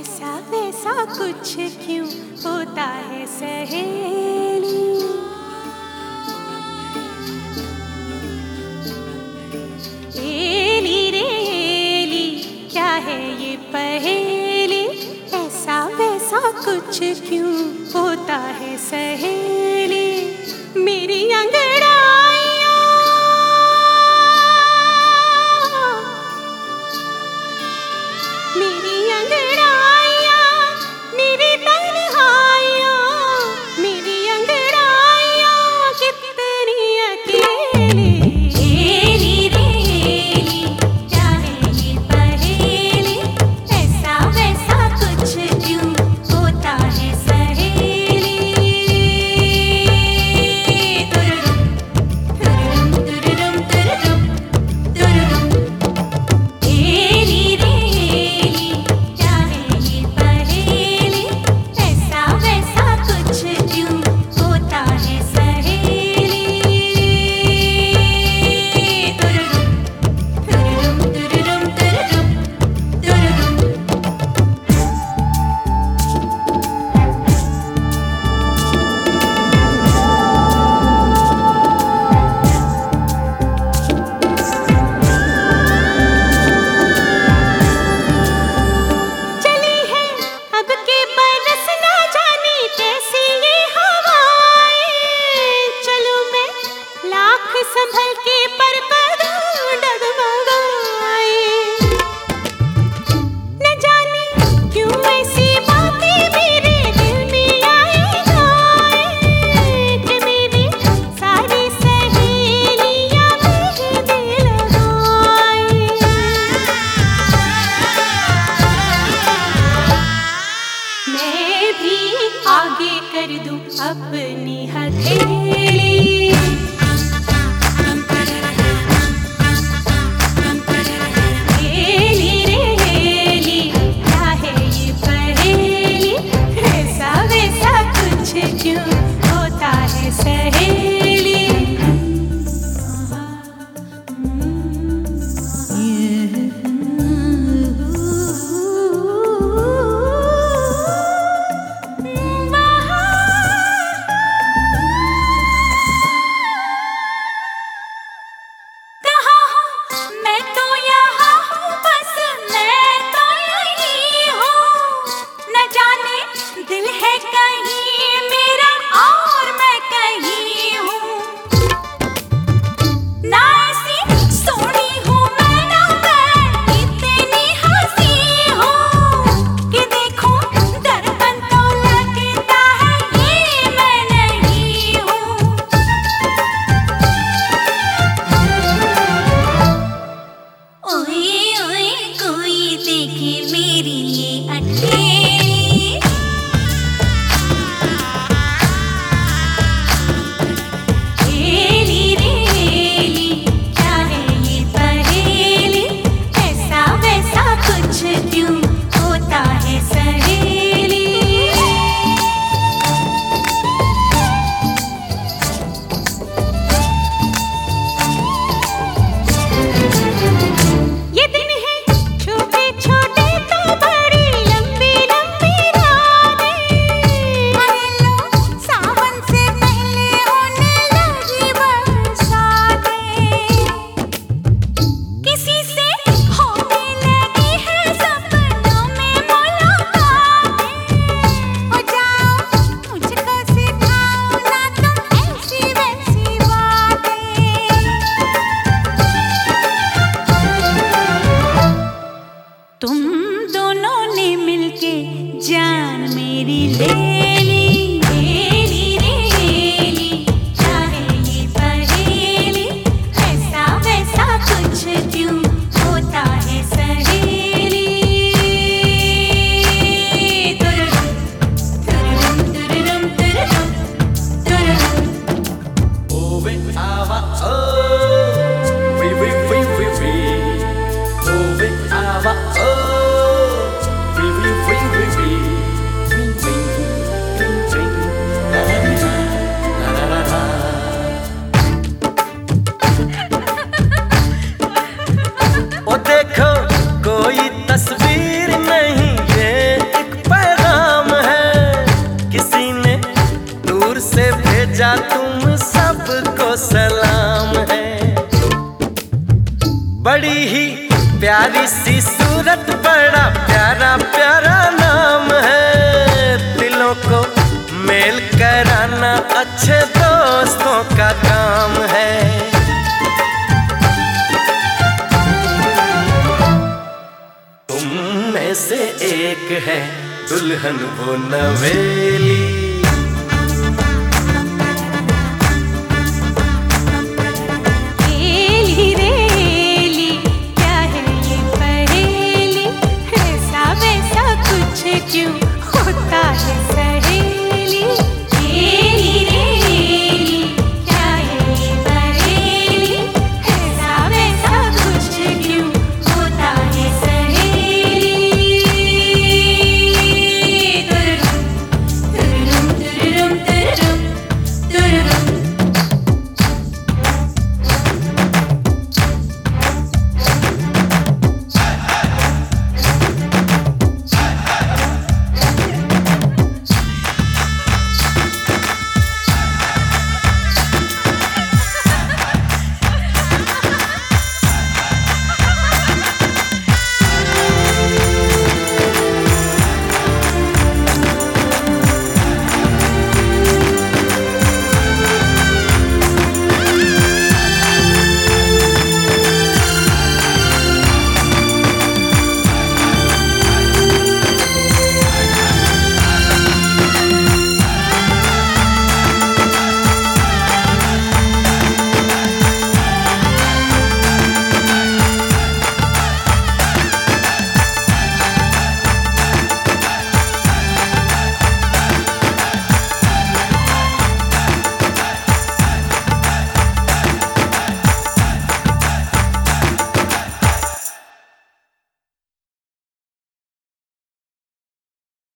ऐसा वैसा कुछ क्यों होता है सहेली? एली रे एली, क्या है ये पहेली? ऐसा वैसा कुछ क्यों होता है सहेली? मेरी अंगली कर दूँ अपनी हथेली। के जान मेरी ले। प्यारी सी सूरत बड़ा प्यारा प्यारा नाम है। दिलों को मेल कराना अच्छे दोस्तों का काम है। तुम में से एक है दुल्हन वो नवेली।